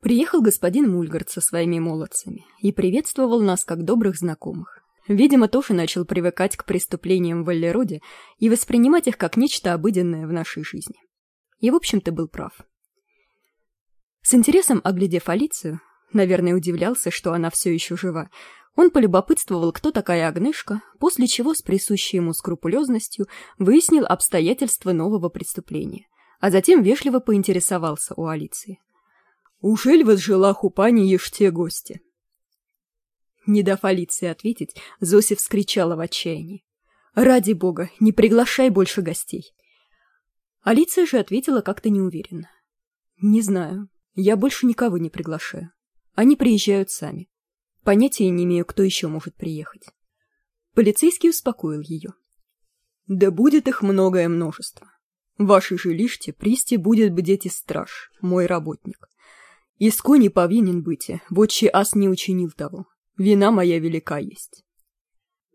Приехал господин Мульгард со своими молодцами и приветствовал нас как добрых знакомых. Видимо, тоже начал привыкать к преступлениям в Аллероде и воспринимать их как нечто обыденное в нашей жизни. И, в общем-то, был прав. С интересом оглядев Алицию, наверное, удивлялся, что она все еще жива, он полюбопытствовал, кто такая Агнешка, после чего с присущей ему скрупулезностью выяснил обстоятельства нового преступления, а затем вежливо поинтересовался у Алиции. «Ужель возжила хупани ешь те гости?» Не дав Алиции ответить, Зося вскричала в отчаянии. «Ради бога, не приглашай больше гостей!» Алиция же ответила как-то неуверенно. «Не знаю, я больше никого не приглашаю. Они приезжают сами. Понятия не имею, кто еще может приехать. Полицейский успокоил ее. Да будет их многое множество. В вашей жилище присти будет бдеть и страж, мой работник. Иско не повинен быть, вотче ас не учинил того. Вина моя велика есть.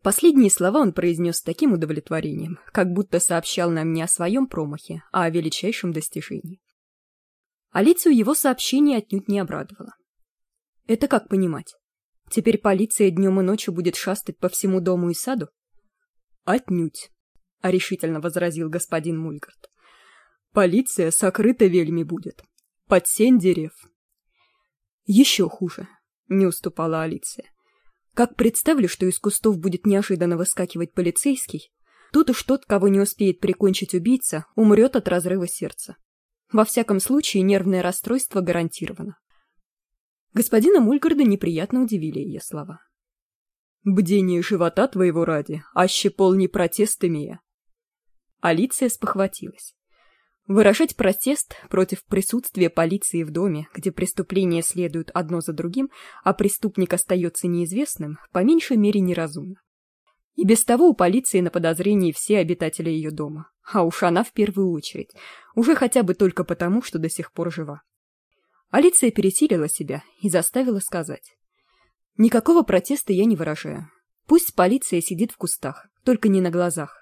Последние слова он произнес с таким удовлетворением, как будто сообщал нам не о своем промахе, а о величайшем достижении. Алицию его сообщение отнюдь не обрадовало. Это как понимать? Теперь полиция днем и ночью будет шастать по всему дому и саду? Отнюдь, — решительно возразил господин Мульгард. Полиция сокрыта вельми будет. Под сень дерев. Еще хуже, — не уступала Алиция. Как представлю, что из кустов будет неожиданно выскакивать полицейский, тут уж тот, кого не успеет прикончить убийца, умрет от разрыва сердца. Во всяком случае, нервное расстройство гарантировано. Господина Мульгарда неприятно удивили ее слова. «Бдение живота твоего ради, аще пол не протест имея». Алиция спохватилась. Выражать протест против присутствия полиции в доме, где преступления следуют одно за другим, а преступник остается неизвестным, по меньшей мере неразумно. И без того у полиции на подозрении все обитатели ее дома, а уж она в первую очередь, уже хотя бы только потому, что до сих пор жива. Алиция пересилила себя и заставила сказать. «Никакого протеста я не выражаю. Пусть полиция сидит в кустах, только не на глазах».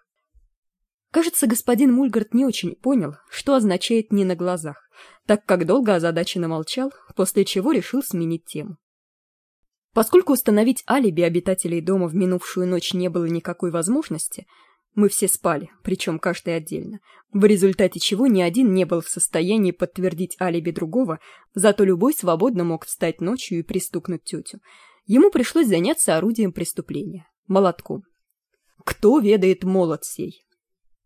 Кажется, господин Мульгард не очень понял, что означает «не на глазах», так как долго озадаченно молчал, после чего решил сменить тему. Поскольку установить алиби обитателей дома в минувшую ночь не было никакой возможности, мы все спали, причем каждый отдельно, в результате чего ни один не был в состоянии подтвердить алиби другого, зато любой свободно мог встать ночью и пристукнуть тетю. Ему пришлось заняться орудием преступления — молотком. «Кто ведает молот сей?» —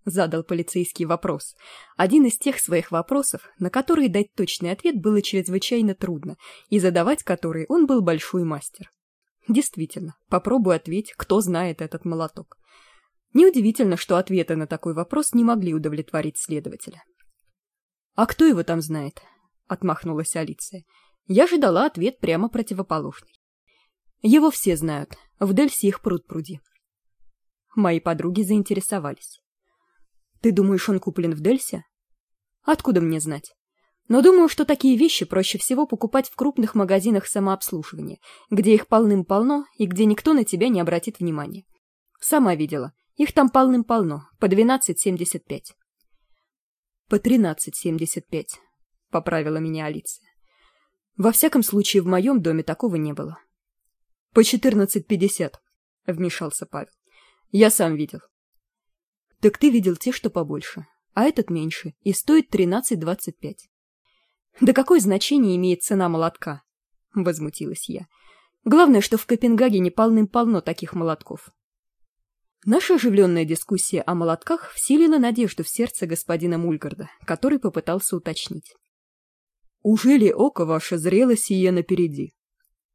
задал полицейский вопрос. Один из тех своих вопросов, на которые дать точный ответ было чрезвычайно трудно, и задавать которые он был большой мастер. Действительно, попробуй ответь, кто знает этот молоток. Неудивительно, что ответы на такой вопрос не могли удовлетворить следователя. «А кто его там знает?» — отмахнулась Алиция. Я же дала ответ прямо противоположный. «Его все знают. В Дельси их пруд пруди». Мои подруги заинтересовались. «Ты думаешь, он куплен в Дельсе?» «Откуда мне знать?» Но думаю, что такие вещи проще всего покупать в крупных магазинах самообслуживания, где их полным-полно и где никто на тебя не обратит внимания. Сама видела. Их там полным-полно, по 12,75. По 13,75, поправила меня Алиция. Во всяком случае, в моем доме такого не было. По 14,50, вмешался Павел. Я сам видел. Так ты видел те, что побольше, а этот меньше, и стоит 13,25. Да какое значение имеет цена молотка? Возмутилась я. Главное, что в Копенгагене полным-полно таких молотков. Наша оживленная дискуссия о молотках вселила надежду в сердце господина Мульгарда, который попытался уточнить. «Уже ли око ваше зрело сие напереди?»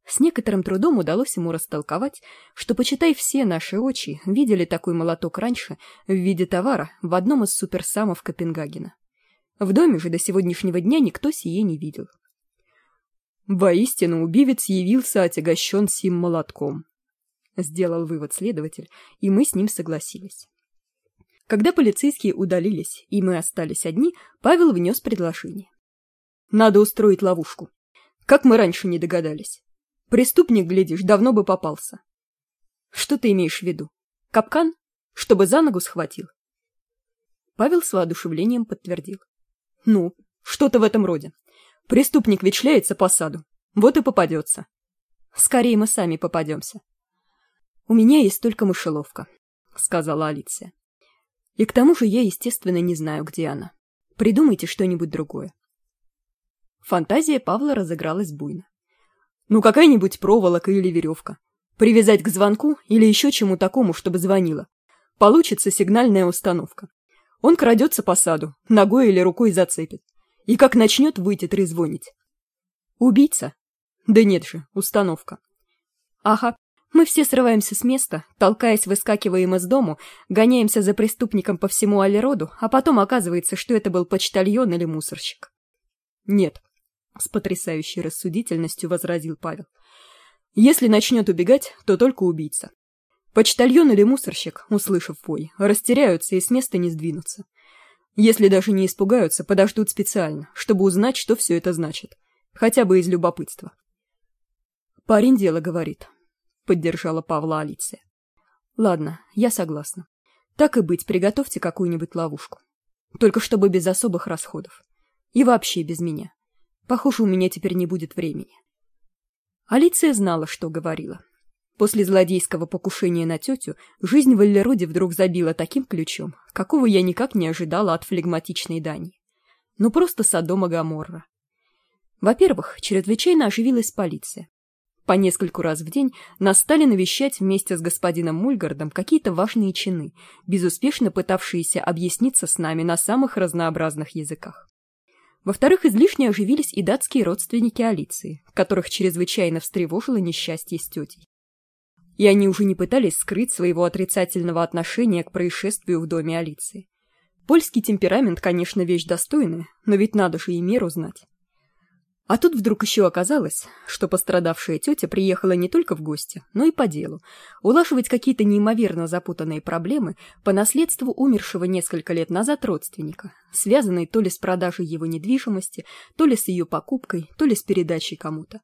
С некоторым трудом удалось ему растолковать, что, почитай, все наши очи видели такой молоток раньше в виде товара в одном из суперсамов Копенгагена. В доме же до сегодняшнего дня никто сие не видел. Воистину убивец явился отягощен сим молотком, Сделал вывод следователь, и мы с ним согласились. Когда полицейские удалились, и мы остались одни, Павел внес предложение. Надо устроить ловушку. Как мы раньше не догадались. Преступник, глядишь, давно бы попался. Что ты имеешь в виду? Капкан? Чтобы за ногу схватил? Павел с воодушевлением подтвердил. Ну, что-то в этом роде. Преступник ведь по саду. Вот и попадется. Скорее мы сами попадемся. У меня есть только мышеловка, сказала Алиция. И к тому же я, естественно, не знаю, где она. Придумайте что-нибудь другое. Фантазия Павла разыгралась буйно. Ну, какая-нибудь проволока или веревка. Привязать к звонку или еще чему такому, чтобы звонила. Получится сигнальная установка. Он крадется по саду, ногой или рукой зацепит. И как начнет выйти трезвонить. Убийца? Да нет же, установка. Ага, мы все срываемся с места, толкаясь, выскакиваем из дому, гоняемся за преступником по всему Алироду, а потом оказывается, что это был почтальон или мусорщик. Нет, с потрясающей рассудительностью возразил Павел. Если начнет убегать, то только убийца. Почтальон или мусорщик, услышав вой, растеряются и с места не сдвинутся. Если даже не испугаются, подождут специально, чтобы узнать, что все это значит. Хотя бы из любопытства. Парень дело говорит. Поддержала Павла Алиция. Ладно, я согласна. Так и быть, приготовьте какую-нибудь ловушку. Только чтобы без особых расходов. И вообще без меня. Похоже, у меня теперь не будет времени. Алиция знала, что говорила. После злодейского покушения на тетю жизнь в Эллероде вдруг забила таким ключом, какого я никак не ожидала от флегматичной Дани. Ну просто Содома Гаморра. Во-первых, чрезвычайно оживилась полиция. По нескольку раз в день нас стали навещать вместе с господином Мульгардом какие-то важные чины, безуспешно пытавшиеся объясниться с нами на самых разнообразных языках. Во-вторых, излишне оживились и датские родственники Алиции, которых чрезвычайно встревожило несчастье с тетей. И они уже не пытались скрыть своего отрицательного отношения к происшествию в доме Алиции. Польский темперамент, конечно, вещь достойная, но ведь надо же и меру знать. А тут вдруг еще оказалось, что пострадавшая тетя приехала не только в гости, но и по делу, улаживать какие-то неимоверно запутанные проблемы по наследству умершего несколько лет назад родственника, связанные то ли с продажей его недвижимости, то ли с ее покупкой, то ли с передачей кому-то.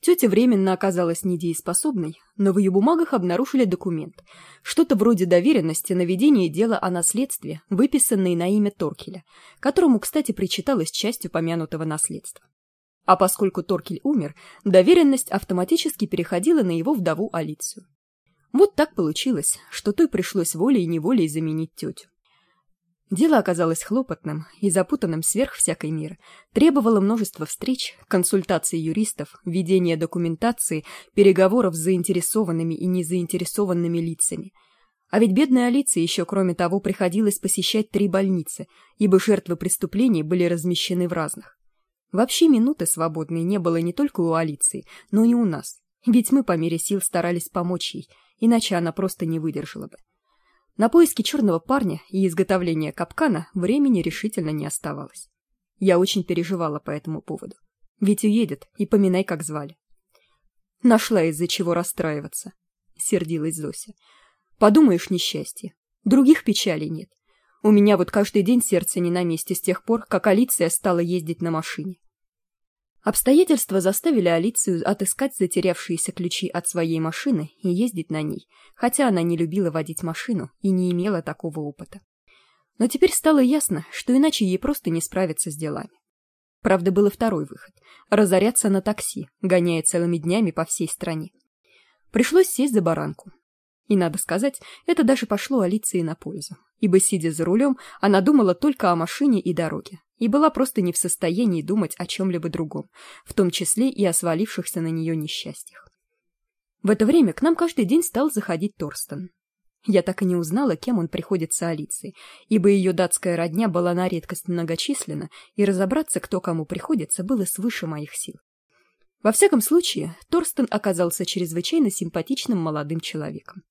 Тетя временно оказалась недееспособной, но в ее бумагах обнаружили документ, что-то вроде доверенности на ведение дела о наследстве, выписанной на имя Торкеля, которому, кстати, причиталась часть упомянутого наследства. А поскольку Торкель умер, доверенность автоматически переходила на его вдову Алицию. Вот так получилось, что той пришлось волей-неволей заменить тетю. Дело оказалось хлопотным и запутанным сверх всякой меры, требовало множества встреч, консультаций юристов, ведения документации, переговоров с заинтересованными и незаинтересованными лицами. А ведь бедной Алиции еще, кроме того, приходилось посещать три больницы, ибо жертвы преступлений были размещены в разных. Вообще минуты свободной не было не только у Алиции, но и у нас. Ведь мы по мере сил старались помочь ей, иначе она просто не выдержала бы. На поиски черного парня и изготовление капкана времени решительно не оставалось. Я очень переживала по этому поводу. Ведь уедет, и поминай, как звали. Нашла из-за чего расстраиваться, — сердилась Зося. Подумаешь, несчастье. Других печалей нет. У меня вот каждый день сердце не на месте с тех пор, как Алиция стала ездить на машине. Обстоятельства заставили Алицию отыскать затерявшиеся ключи от своей машины и ездить на ней, хотя она не любила водить машину и не имела такого опыта. Но теперь стало ясно, что иначе ей просто не справиться с делами. Правда, был и второй выход — разоряться на такси, гоняя целыми днями по всей стране. Пришлось сесть за баранку, и, надо сказать, это даже пошло Алиции на пользу, ибо, сидя за рулем, она думала только о машине и дороге, и была просто не в состоянии думать о чем-либо другом, в том числе и о свалившихся на нее несчастьях. В это время к нам каждый день стал заходить Торстен. Я так и не узнала, кем он приходится Алиции, ибо ее датская родня была на редкость многочисленна, и разобраться, кто кому приходится, было свыше моих сил. Во всяком случае, Торстен оказался чрезвычайно симпатичным молодым человеком.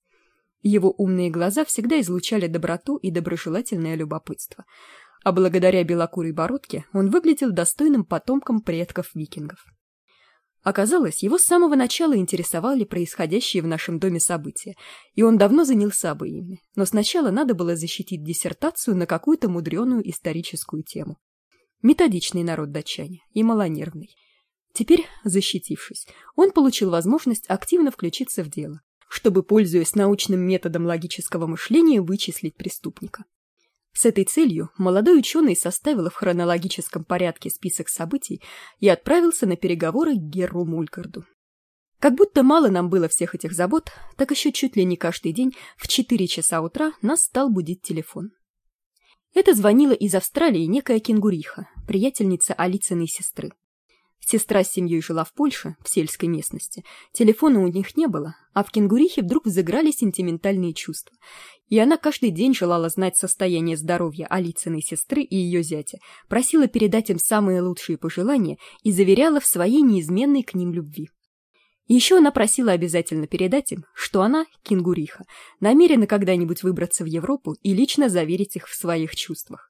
Его умные глаза всегда излучали доброту и доброжелательное любопытство, а благодаря белокурой бородке он выглядел достойным потомком предков викингов. Оказалось, его с самого начала интересовали происходящие в нашем доме события, и он давно занялся бы ими, но сначала надо было защитить диссертацию на какую-то мудреную историческую тему. Методичный народ датчане и малонервный. Теперь, защитившись, он получил возможность активно включиться в дело, чтобы, пользуясь научным методом логического мышления, вычислить преступника. С этой целью молодой ученый составил в хронологическом порядке список событий и отправился на переговоры к Герру Мулькарду. Как будто мало нам было всех этих забот, так еще чуть ли не каждый день в 4 часа утра нас стал будить телефон. Это звонила из Австралии некая кенгуриха, приятельница Алицыной сестры. Сестра с семьей жила в Польше, в сельской местности. Телефона у них не было, а в кенгурихе вдруг взыграли сентиментальные чувства. И она каждый день желала знать состояние здоровья Алицыной сестры и ее зятя, просила передать им самые лучшие пожелания и заверяла в своей неизменной к ним любви. Еще она просила обязательно передать им, что она, кенгуриха, намерена когда-нибудь выбраться в Европу и лично заверить их в своих чувствах.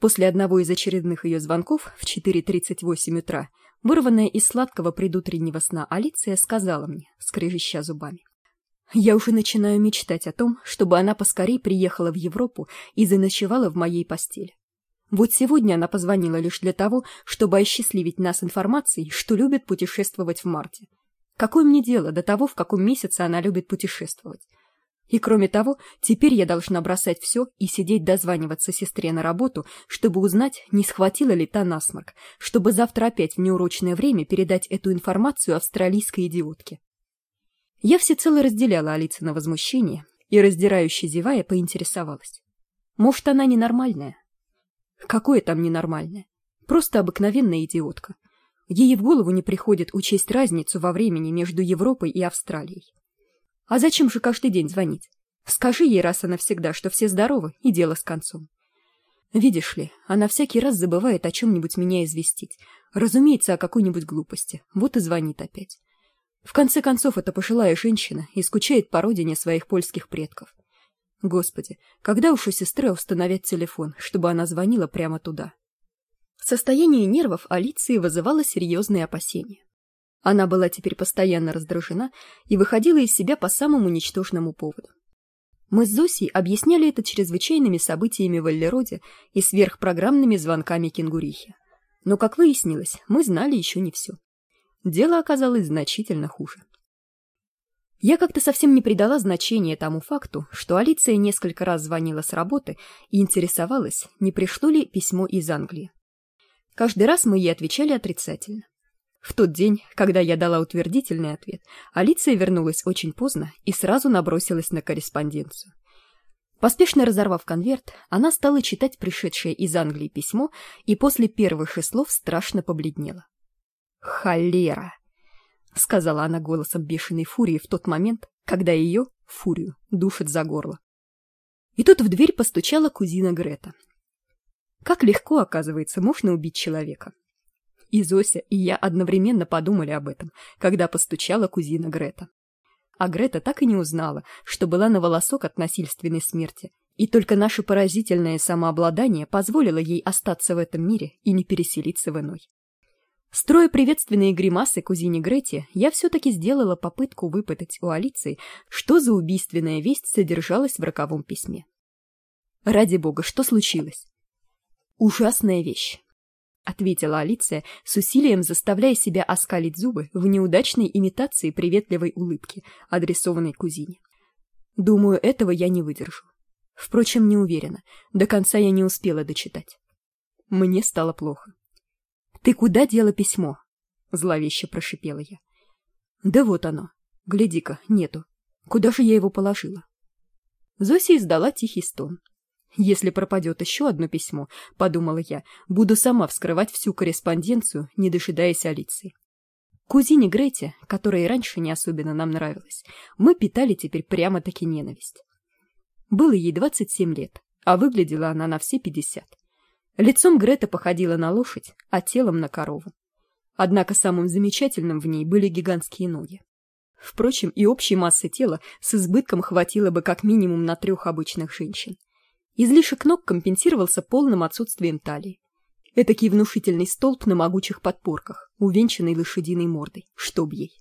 После одного из очередных ее звонков в 4.38 утра, вырванная из сладкого предутреннего сна Алиция сказала мне, скрежеща зубами. «Я уже начинаю мечтать о том, чтобы она поскорей приехала в Европу и заночевала в моей постели. Вот сегодня она позвонила лишь для того, чтобы осчастливить нас информацией, что любит путешествовать в марте. Какое мне дело до того, в каком месяце она любит путешествовать? И кроме того, теперь я должна бросать все и сидеть дозваниваться сестре на работу, чтобы узнать, не схватила ли та насморк, чтобы завтра опять в неурочное время передать эту информацию австралийской идиотке. Я всецело разделяла Алицы на возмущение и, раздирающе зевая, поинтересовалась. Может, она ненормальная? Какое там ненормальное? Просто обыкновенная идиотка. Ей в голову не приходит учесть разницу во времени между Европой и Австралией. А зачем же каждый день звонить? Скажи ей раз и навсегда, что все здоровы, и дело с концом. Видишь ли, она всякий раз забывает о чем-нибудь меня известить. Разумеется, о какой-нибудь глупости. Вот и звонит опять. В конце концов, это пожилая женщина и скучает по родине своих польских предков. Господи, когда уж у сестры установят телефон, чтобы она звонила прямо туда? Состояние нервов Алиции вызывало серьезные опасения. Она была теперь постоянно раздражена и выходила из себя по самому ничтожному поводу. Мы с Зосей объясняли это чрезвычайными событиями в Эллероде и сверхпрограммными звонками кенгурихи. Но, как выяснилось, мы знали еще не все. Дело оказалось значительно хуже. Я как-то совсем не придала значения тому факту, что Алиция несколько раз звонила с работы и интересовалась, не пришло ли письмо из Англии. Каждый раз мы ей отвечали отрицательно. В тот день, когда я дала утвердительный ответ, Алиция вернулась очень поздно и сразу набросилась на корреспонденцию. Поспешно разорвав конверт, она стала читать пришедшее из Англии письмо и после первых слов страшно побледнела. «Холера!» — сказала она голосом бешеной фурии в тот момент, когда ее, фурию, душит за горло. И тут в дверь постучала кузина Грета. Как легко, оказывается, можно убить человека. И Зося, и я одновременно подумали об этом, когда постучала кузина Грета. А Грета так и не узнала, что была на волосок от насильственной смерти, и только наше поразительное самообладание позволило ей остаться в этом мире и не переселиться в иной. Строя приветственные гримасы кузине Грете, я все-таки сделала попытку выпытать у Алиции, что за убийственная весть содержалась в роковом письме. Ради бога, что случилось? Ужасная вещь ответила алиция с усилием заставляя себя оскалить зубы в неудачной имитации приветливой улыбки адресованной кузине. Думаю этого я не выдержу. Впрочем не уверена. До конца я не успела дочитать. Мне стало плохо. Ты куда дела письмо зловеще прошипела я. Да вот оно. Гляди ка нету. Куда же я его положила? Зося издала тихий стон если пропадет еще одно письмо подумала я буду сама вскрывать всю корреспонденцию не дожидаясь алиции кузине грете которая раньше не особенно нам нравилась мы питали теперь прямо таки ненависть. Было ей двадцать семь лет а выглядела она на все пятьдесят. Лицом грета походила на лошадь а телом на корову. Однако самым замечательным в ней были гигантские ноги. Впрочем и общей массы тела с избытком хватило бы как минимум на трех обычных женщин Излишек ног компенсировался полным отсутствием талии. Этакий внушительный столб на могучих подпорках, увенчанный лошадиной мордой, чтоб ей.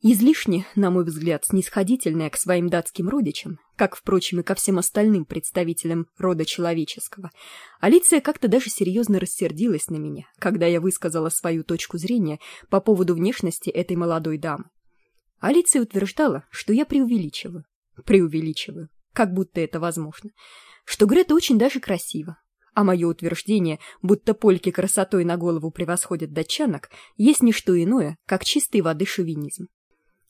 Излишне, на мой взгляд, снисходительная к своим датским родичам, как, впрочем, и ко всем остальным представителям рода человеческого, Алиция как-то даже серьезно рассердилась на меня, когда я высказала свою точку зрения по поводу внешности этой молодой дамы. Алиция утверждала, что я преувеличиваю. Преувеличиваю. Как будто это возможно что Грета очень даже красиво, а мое утверждение, будто польки красотой на голову превосходят датчанок, есть не что иное, как чистой воды шовинизм.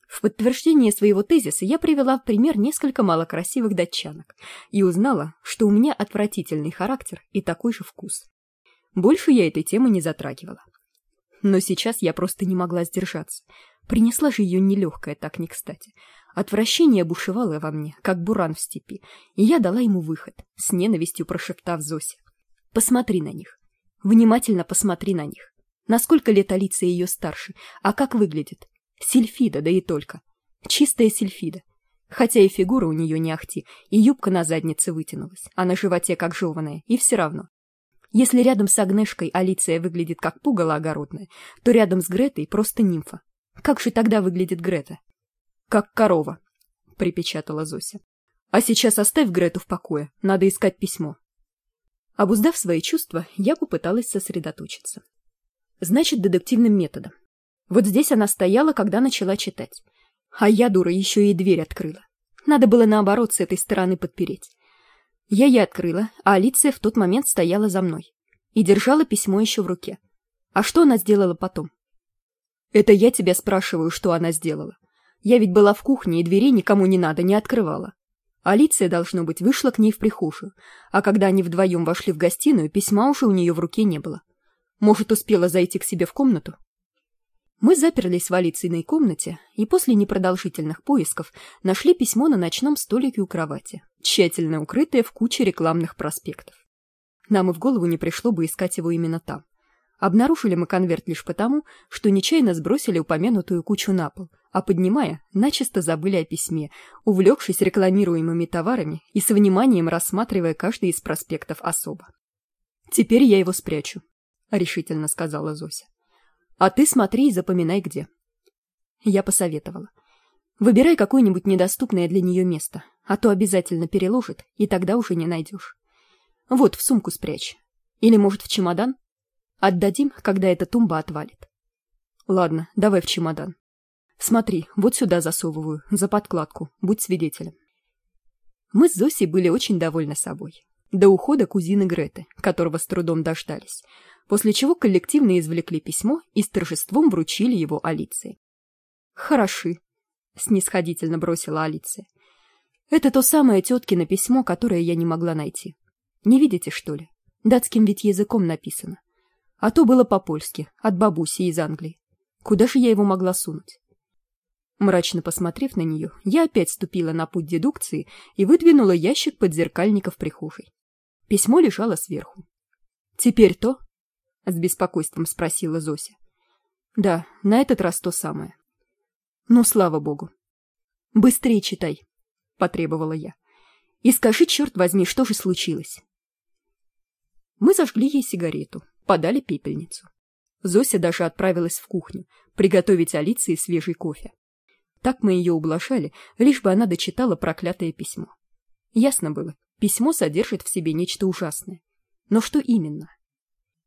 В подтверждение своего тезиса я привела в пример несколько малокрасивых датчанок и узнала, что у меня отвратительный характер и такой же вкус. Больше я этой темы не затрагивала. Но сейчас я просто не могла сдержаться. Принесла же ее нелегкая так не кстати. Отвращение бушевало во мне, как буран в степи, и я дала ему выход, с ненавистью прошептав Зосе. «Посмотри на них. Внимательно посмотри на них. Насколько лет Алиция ее старше, а как выглядит? Сильфида, да и только. Чистая сильфида. Хотя и фигура у нее не ахти, и юбка на заднице вытянулась, а на животе как жеваная, и все равно. Если рядом с Агнешкой Алиция выглядит как пугало огородное, то рядом с Гретой просто нимфа. Как же тогда выглядит Грета? Как корова припечатала зося. А сейчас оставь грету в покое надо искать письмо обуздав свои чувства я попыталась сосредоточиться. Значит детективным методом. Вот здесь она стояла когда начала читать. А я дура еще и дверь открыла. Надо было наоборот с этой стороны подпереть. Я ей открыла а алиция в тот момент стояла за мной и держала письмо еще в руке. А что она сделала потом? Это я тебя спрашиваю что она сделала я ведь была в кухне и двери никому не надо не открывала. Алиция должно быть вышла к ней в прихожую. А когда они вдвоем вошли в гостиную письма уже у нее в руке не было. Может успела зайти к себе в комнату? Мы заперлись в алицейной комнате и после непродолжительных поисков нашли письмо на ночном столике у кровати тщательно укрытое в куче рекламных проспектов. Нам и в голову не пришло бы искать его именно там. Обнаружили мы конверт лишь потому что нечаянно сбросили упомянутую кучу на пол а поднимая начисто забыли о письме увлекшись рекламируемыми товарами и с вниманием рассматривая каждый из проспектов особо. Теперь я его спрячу решительно сказала зося. А ты смотри и запоминай где я посоветовала. Выбирай какое нибудь недоступное для нее место а то обязательно переложит и тогда уже не найдешь. Вот в сумку спрячь. Или может в чемодан? Отдадим когда эта тумба отвалит ладно давай в чемодан смотри вот сюда засовываю за подкладку будь свидетелем. Мы с зосей были очень довольны собой. До ухода кузины греты которого с трудом дождались после чего коллективно извлекли письмо и с торжеством вручили его алиции. Хороши снисходительно бросила алиция. Это то самое теткино письмо которое я не могла найти. Не видите что ли? Датским ведь языком написано. А то было по польски от бабуси из англии. Куда же я его могла сунуть мрачно посмотрев на нее я опять ступила на путь дедукции и выдвинула ящик подзеркальника в прихожей. Письмо лежало сверху. Теперь то с беспокойством спросила зося. Да на этот раз то самое ну слава богу быстрее читай потребовала я. И скажи черт возьми что же случилось? Мы зажгли ей сигарету подали пепельницу. Зося даже отправилась в кухню приготовить алиции свежий кофе так мы ее ублажали лишь бы она дочитала проклятое письмо. Ясно было письмо содержит в себе нечто ужасное. Но что именно?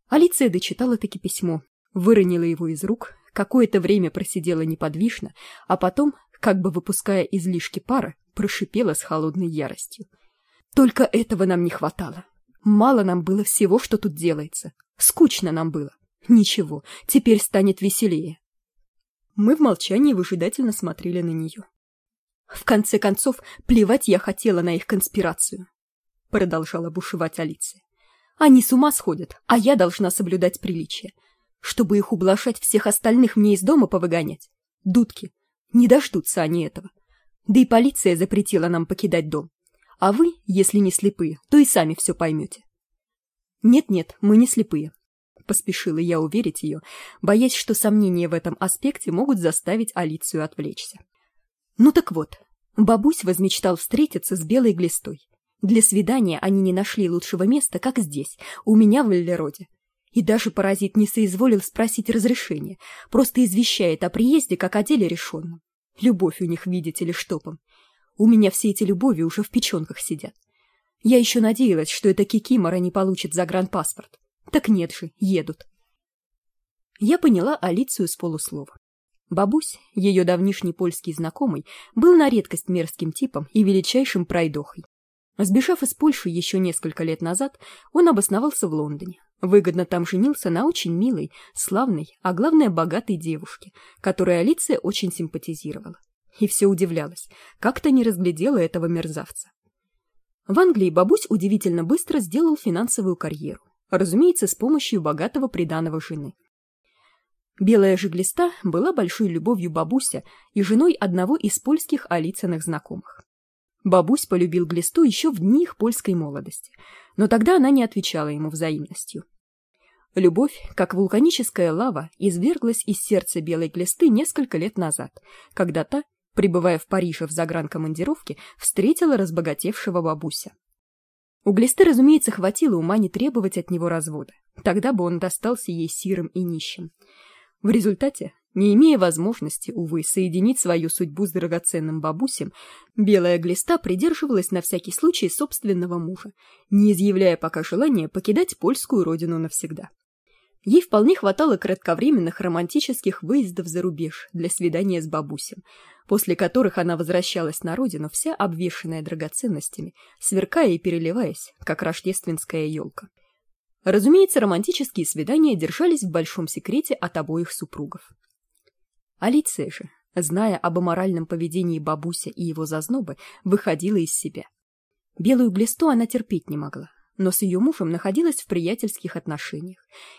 Алиция дочитала таки письмо выронила его из рук какое-то время просидела неподвижно а потом как бы выпуская излишки пара прошипела с холодной яростью. Только этого нам не хватало. Мало нам было всего что тут делается. Скучно нам было. Ничего теперь станет веселее мы в молчании выжидательно смотрели на нее. В конце концов плевать я хотела на их конспирацию продолжала бушевать алиция они с ума сходят а я должна соблюдать приличие. Чтобы их ублажать всех остальных мне из дома повыгонять. Дудки не дождутся они этого. Да и полиция запретила нам покидать дом. А вы если не слепые то и сами все поймете нет нет мы не слепые поспешила я уверить ее боясь что сомнения в этом аспекте могут заставить алицию отвлечься. Ну так вот бабусь возмечтал встретиться с белой глистой. Для свидания они не нашли лучшего места как здесь у меня в эллероде и даже паразит не соизволил спросить разрешения просто извещает о приезде как о деле решенном любовь у них видите ли штопом. У меня все эти любови уже в печенках сидят. Я еще надеялась что это кикимора не получит загранпаспорт так нет же едут я поняла алицию с полуслова бабусь ее давнишний польский знакомый был на редкость мерзким типом и величайшим пройдохой Сбежав из Польши еще несколько лет назад, он обосновался в Лондоне. Выгодно там женился на очень милой, славной, а главное, богатой девушке, которой Алиция очень симпатизировала. И все удивлялась, как-то не разглядела этого мерзавца. В Англии бабусь удивительно быстро сделал финансовую карьеру, разумеется, с помощью богатого приданого жены. Белая же глиста была большой любовью бабуся и женой одного из польских Алицыных знакомых. Бабусь полюбил глисту еще в дни их польской молодости, но тогда она не отвечала ему взаимностью. Любовь, как вулканическая лава, изверглась из сердца белой глисты несколько лет назад, когда та, пребывая в Париже в загранкомандировке, встретила разбогатевшего бабуся. У глисты, разумеется, хватило ума не требовать от него развода, тогда бы он достался ей сирым и нищим. В результате не имея возможности, увы, соединить свою судьбу с драгоценным бабусем, белая глиста придерживалась на всякий случай собственного мужа, не изъявляя пока желания покидать польскую родину навсегда. Ей вполне хватало кратковременных романтических выездов за рубеж для свидания с бабусем, после которых она возвращалась на родину вся обвешанная драгоценностями, сверкая и переливаясь, как рождественская елка. Разумеется, романтические свидания держались в большом секрете от обоих супругов. Алиция же, зная об аморальном поведении бабуся и его зазнобы, выходила из себя. Белую глисту она терпеть не могла, но с ее мужем находилась в приятельских отношениях,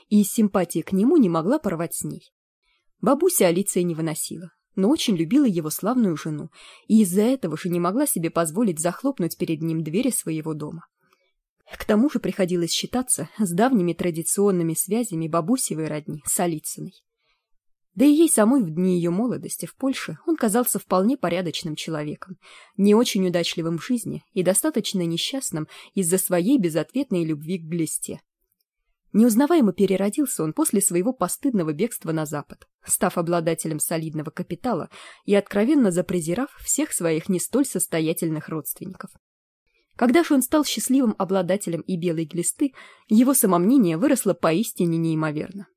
и из симпатии к нему не могла порвать с ней. Бабуся Алиция не выносила, но очень любила его славную жену, и из-за этого же не могла себе позволить захлопнуть перед ним двери своего дома. К тому же приходилось считаться с давними традиционными связями бабусевой родни с Алицыной. Да и ей самой в дни ее молодости в Польше он казался вполне порядочным человеком, не очень удачливым в жизни и достаточно несчастным из-за своей безответной любви к глисте. Неузнаваемо переродился он после своего постыдного бегства на Запад, став обладателем солидного капитала и откровенно запрезирав всех своих не столь состоятельных родственников. Когда же он стал счастливым обладателем и белой глисты, его самомнение выросло поистине неимоверно.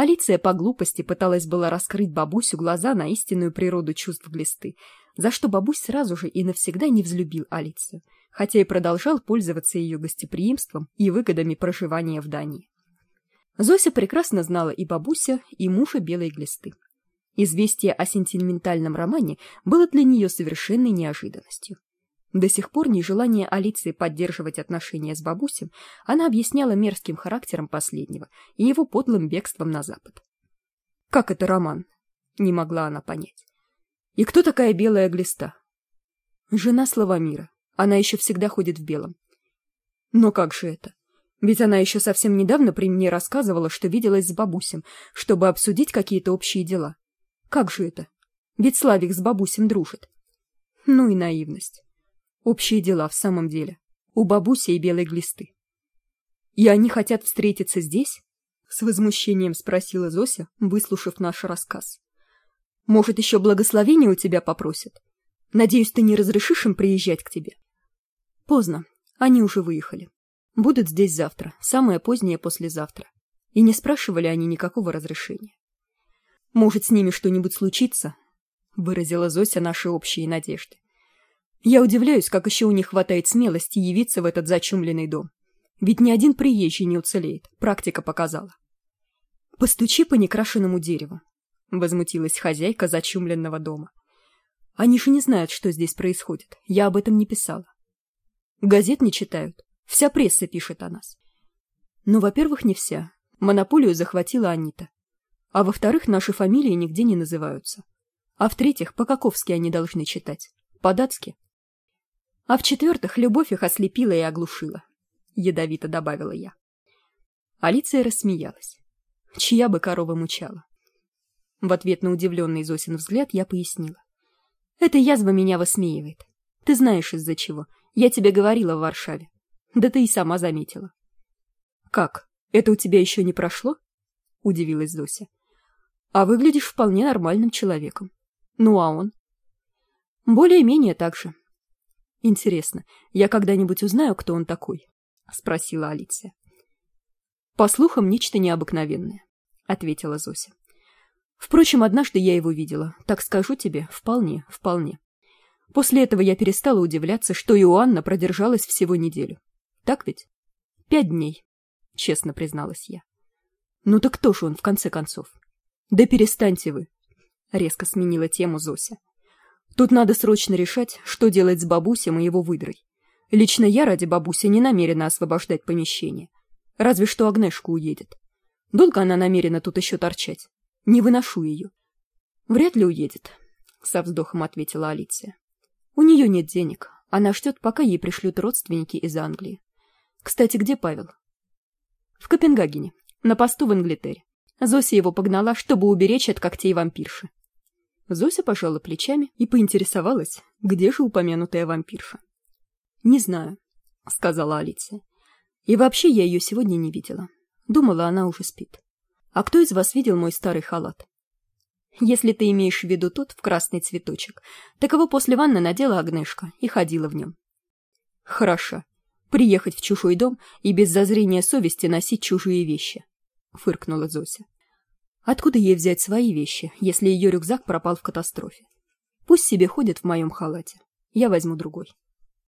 Алиция по глупости пыталась была раскрыть бабусю глаза на истинную природу чувств глисты, за что бабусь сразу же и навсегда не взлюбил Алицию, хотя и продолжал пользоваться ее гостеприимством и выгодами проживания в Дании. Зося прекрасно знала и бабуся, и мужа белой глисты. Известие о сентиментальном романе было для нее совершенной неожиданностью. До сих пор нежелание Алиции поддерживать отношения с бабусем она объясняла мерзким характером последнего и его подлым бегством на запад. «Как это роман?» — не могла она понять. «И кто такая белая глиста?» «Жена Славомира. Она еще всегда ходит в белом». «Но как же это? Ведь она еще совсем недавно при мне рассказывала, что виделась с бабусем, чтобы обсудить какие-то общие дела. Как же это? Ведь Славик с бабусем дружит. Ну и наивность общие дела в самом деле у бабуси и белой глисты. И они хотят встретиться здесь с возмущением спросила зося выслушав наш рассказ. Может еще благословение у тебя попросят? Надеюсь ты не разрешишь им приезжать к тебе? Поздно. Они уже выехали. Будут здесь завтра самое позднее послезавтра. И не спрашивали они никакого разрешения может с ними что нибудь случится выразила зося наши общие надежды я удивляюсь, как еще у них хватает смелости явиться в этот зачумленный дом. Ведь ни один приезжий не уцелеет, практика показала. «Постучи по некрашенному дереву», — возмутилась хозяйка зачумленного дома. «Они же не знают, что здесь происходит. Я об этом не писала. Газет не читают. Вся пресса пишет о нас. Ну, во-первых, не вся. Монополию захватила Анита. А во-вторых, наши фамилии нигде не называются. А в-третьих, по-каковски они должны читать. По-датски а в четвертых любовь их ослепила и оглушила ядовито добавила я. Алиция рассмеялась. Чья бы корова мучала? В ответ на удивленный зосин взгляд я пояснила. Эта язва меня высмеивает. Ты знаешь из за чего. Я тебе говорила в варшаве. Да ты и сама заметила. Как? Это у тебя еще не прошло удивилась зося. А выглядишь вполне нормальным человеком. Ну а он? Более менее так же интересно я когда нибудь узнаю кто он такой спросила алиция по слухам нечто необыкновенное ответила зося впрочем однажды я его видела так скажу тебе вполне вполне После этого я перестала удивляться, что Иоанна продержалась всего неделю. Так ведь? Пять дней, честно призналась я. Ну так кто же он, в конце концов? Да перестаньте вы, резко сменила тему Зося. Тут надо срочно решать, что делать с бабусем и его выдрой. Лично я ради бабуси не намерена освобождать помещение. Разве что Агнешку уедет. Долго она намерена тут еще торчать. Не выношу ее. Вряд ли уедет, — со вздохом ответила Алиция. У нее нет денег. Она ждет, пока ей пришлют родственники из Англии. Кстати, где Павел? В Копенгагене, на посту в Англитере. Зося его погнала, чтобы уберечь от когтей вампирши. Зося пожала плечами и поинтересовалась, где же упомянутая вампирша. «Не знаю», — сказала Алиция. «И вообще я ее сегодня не видела. Думала, она уже спит. А кто из вас видел мой старый халат?» если ты имеешь в виду тот в красный цветочек так его после ванны надела агнешка и ходила в нем хорошо приехать в чужой дом и без зазрения совести носить чужие вещи фыркнула зося откуда ей взять свои вещи если ее рюкзак пропал в катастрофе? Пусть себе ходит в моем халате. Я возьму другой